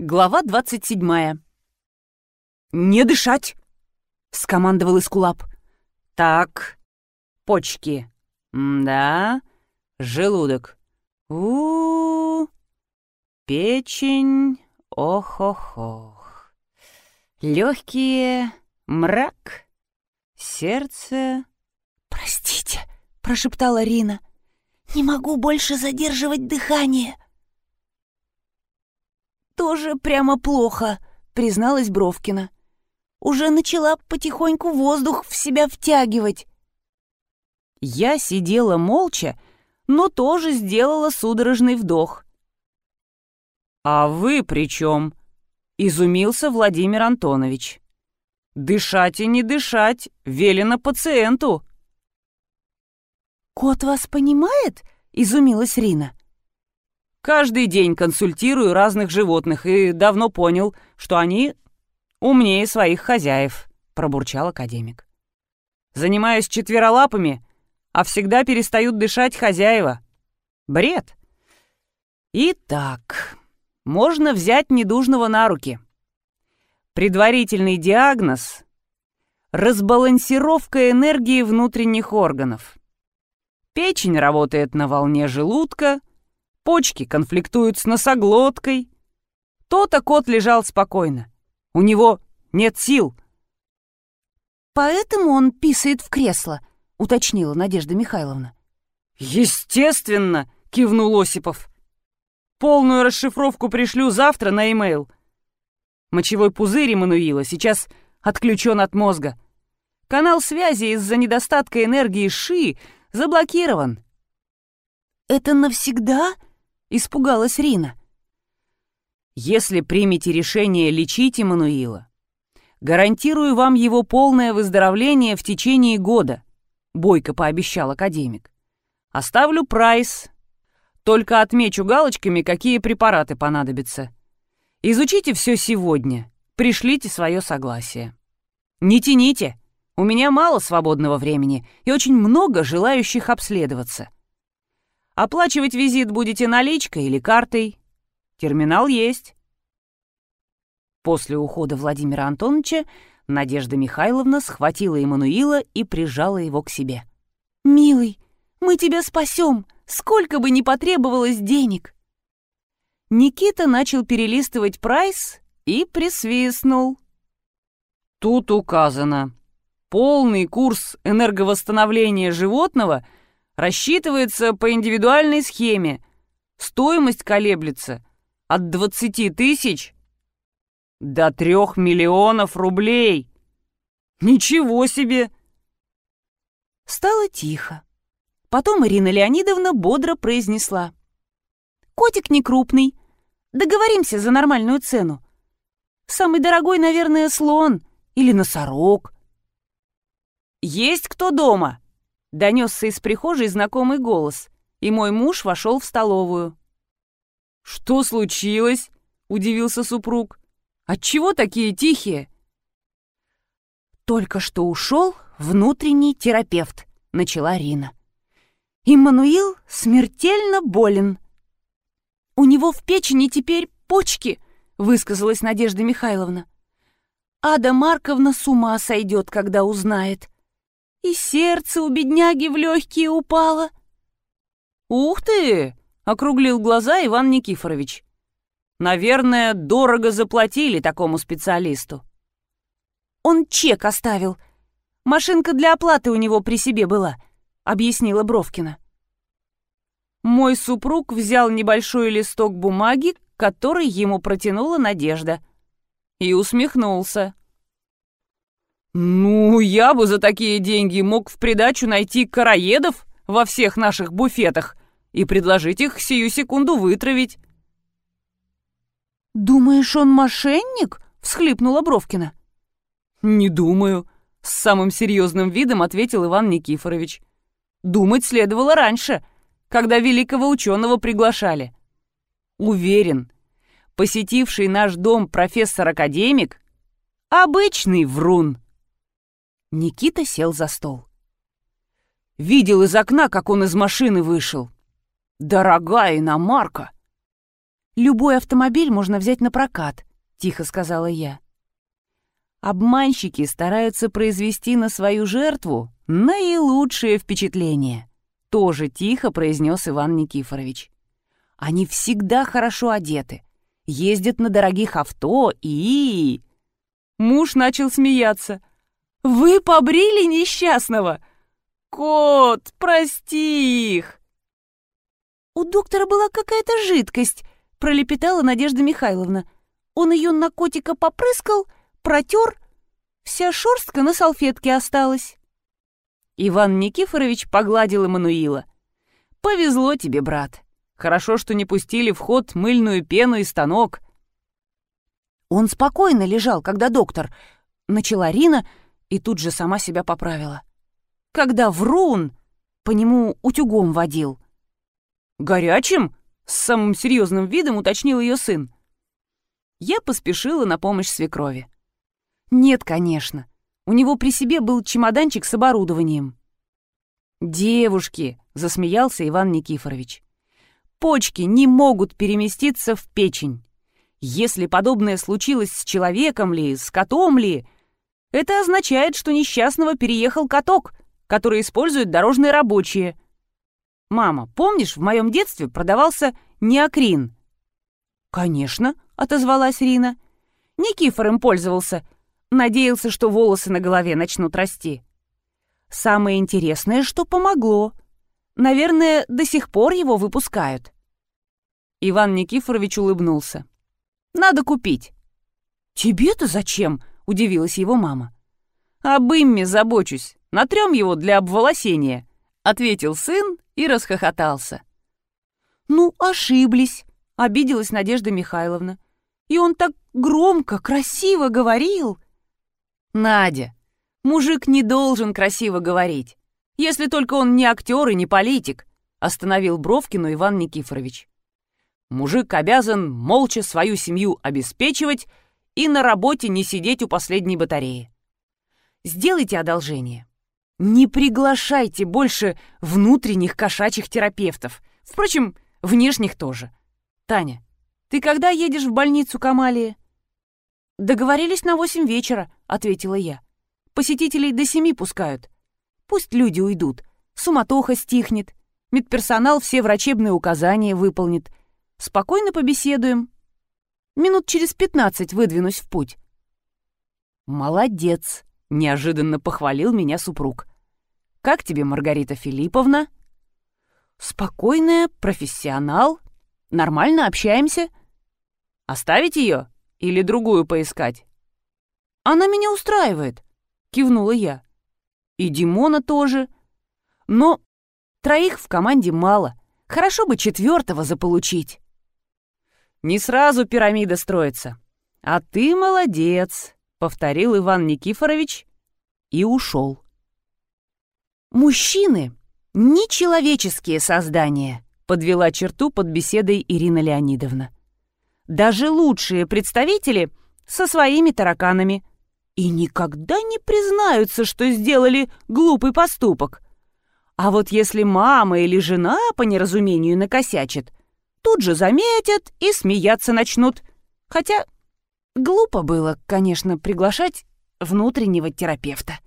Глава 27. «Не дышать!» — скомандовал Искулап. «Так, почки. да, желудок. у, -у, -у печень. Ох-ох-ох. Легкие. Мрак. Сердце. «Простите», — прошептала Рина. «Не могу больше задерживать дыхание» тоже прямо плохо», — призналась Бровкина. «Уже начала потихоньку воздух в себя втягивать». Я сидела молча, но тоже сделала судорожный вдох. «А вы при чем?» — изумился Владимир Антонович. «Дышать и не дышать велено пациенту». «Кот вас понимает?» — изумилась Рина. Каждый день консультирую разных животных и давно понял, что они умнее своих хозяев», — пробурчал академик. «Занимаюсь четверолапами, а всегда перестают дышать хозяева. Бред. Итак, можно взять недужного на руки. Предварительный диагноз — разбалансировка энергии внутренних органов. Печень работает на волне желудка — почки конфликтуют с носоглоткой. То-то кот лежал спокойно. У него нет сил. «Поэтому он писает в кресло», — уточнила Надежда Михайловна. «Естественно!» — кивнул Осипов. «Полную расшифровку пришлю завтра на e-mail. Мочевой пузырь Эммануила сейчас отключен от мозга. Канал связи из-за недостатка энергии ШИ заблокирован». «Это навсегда?» Испугалась Рина. «Если примете решение лечить Эммануила, гарантирую вам его полное выздоровление в течение года», — бойко пообещал академик. «Оставлю прайс. Только отмечу галочками, какие препараты понадобятся. Изучите все сегодня. Пришлите свое согласие. Не тяните. У меня мало свободного времени и очень много желающих обследоваться. Оплачивать визит будете наличкой или картой? Терминал есть. После ухода Владимира Антоновича Надежда Михайловна схватила Эммануила и прижала его к себе. «Милый, мы тебя спасем, сколько бы ни потребовалось денег!» Никита начал перелистывать прайс и присвистнул. Тут указано. Полный курс энерговосстановления животного — рассчитывается по индивидуальной схеме. Стоимость колеблется от 20 тысяч до 3 миллионов рублей. Ничего себе! Стало тихо. Потом Ирина Леонидовна бодро произнесла. «Котик не крупный. Договоримся за нормальную цену. Самый дорогой, наверное, слон или носорог». «Есть кто дома?» Донесся из прихожей знакомый голос, и мой муж вошел в столовую. «Что случилось?» — удивился супруг. «Отчего такие тихие?» «Только что ушел внутренний терапевт», — начала Рина. «Иммануил смертельно болен. У него в печени теперь почки», — высказалась Надежда Михайловна. «Ада Марковна с ума сойдет, когда узнает и сердце у бедняги в легкие упало. «Ух ты!» — округлил глаза Иван Никифорович. «Наверное, дорого заплатили такому специалисту». «Он чек оставил. Машинка для оплаты у него при себе была», — объяснила Бровкина. Мой супруг взял небольшой листок бумаги, который ему протянула Надежда, и усмехнулся. «Ну, я бы за такие деньги мог в придачу найти караедов во всех наших буфетах и предложить их сию секунду вытравить». «Думаешь, он мошенник?» — всхлипнула Бровкина. «Не думаю», — с самым серьезным видом ответил Иван Никифорович. «Думать следовало раньше, когда великого ученого приглашали. Уверен, посетивший наш дом профессор-академик — обычный врун». Никита сел за стол. Видел из окна, как он из машины вышел. Дорогая иномарка. Любой автомобиль можно взять на прокат», — тихо сказала я. Обманщики стараются произвести на свою жертву наилучшее впечатление, тоже тихо произнес Иван Никифорович. Они всегда хорошо одеты, ездят на дорогих авто и... Муж начал смеяться. «Вы побрили несчастного? Кот, прости их!» «У доктора была какая-то жидкость», — пролепетала Надежда Михайловна. «Он ее на котика попрыскал, протер, вся шерстка на салфетке осталась». Иван Никифорович погладил Эммануила. «Повезло тебе, брат. Хорошо, что не пустили в ход мыльную пену и станок». Он спокойно лежал, когда доктор... Начала Рина и тут же сама себя поправила. Когда врун по нему утюгом водил. «Горячим?» — с самым серьезным видом уточнил ее сын. Я поспешила на помощь свекрови. «Нет, конечно. У него при себе был чемоданчик с оборудованием». «Девушки!» — засмеялся Иван Никифорович. «Почки не могут переместиться в печень. Если подобное случилось с человеком ли, с котом ли, это означает, что несчастного переехал каток, который используют дорожные рабочие. «Мама, помнишь, в моем детстве продавался неокрин?» «Конечно», — отозвалась Рина. «Никифор им пользовался. Надеялся, что волосы на голове начнут расти. Самое интересное, что помогло. Наверное, до сих пор его выпускают». Иван Никифорович улыбнулся. «Надо купить». «Тебе-то зачем?» — удивилась его мама. «Об имме забочусь. Натрем его для обволосения», — ответил сын и расхохотался. «Ну, ошиблись», — обиделась Надежда Михайловна. «И он так громко, красиво говорил». «Надя, мужик не должен красиво говорить, если только он не актер и не политик», — остановил Бровкину Иван Никифорович. «Мужик обязан молча свою семью обеспечивать и на работе не сидеть у последней батареи. Сделайте одолжение. Не приглашайте больше внутренних кошачьих терапевтов. Впрочем, внешних тоже. Таня, ты когда едешь в больницу к Амалии? Договорились на восемь вечера, ответила я. Посетителей до семи пускают. Пусть люди уйдут. Суматоха стихнет. Медперсонал все врачебные указания выполнит. Спокойно побеседуем. Минут через пятнадцать выдвинусь в путь. Молодец, Неожиданно похвалил меня супруг. «Как тебе, Маргарита Филипповна?» «Спокойная, профессионал. Нормально общаемся». «Оставить ее или другую поискать?» «Она меня устраивает», — кивнула я. «И Димона тоже. Но троих в команде мало. Хорошо бы четвертого заполучить». «Не сразу пирамида строится. А ты молодец повторил Иван Никифорович и ушел. «Мужчины — нечеловеческие создания», — подвела черту под беседой Ирина Леонидовна. «Даже лучшие представители со своими тараканами. И никогда не признаются, что сделали глупый поступок. А вот если мама или жена по неразумению накосячит, тут же заметят и смеяться начнут. Хотя Глупо было, конечно, приглашать внутреннего терапевта.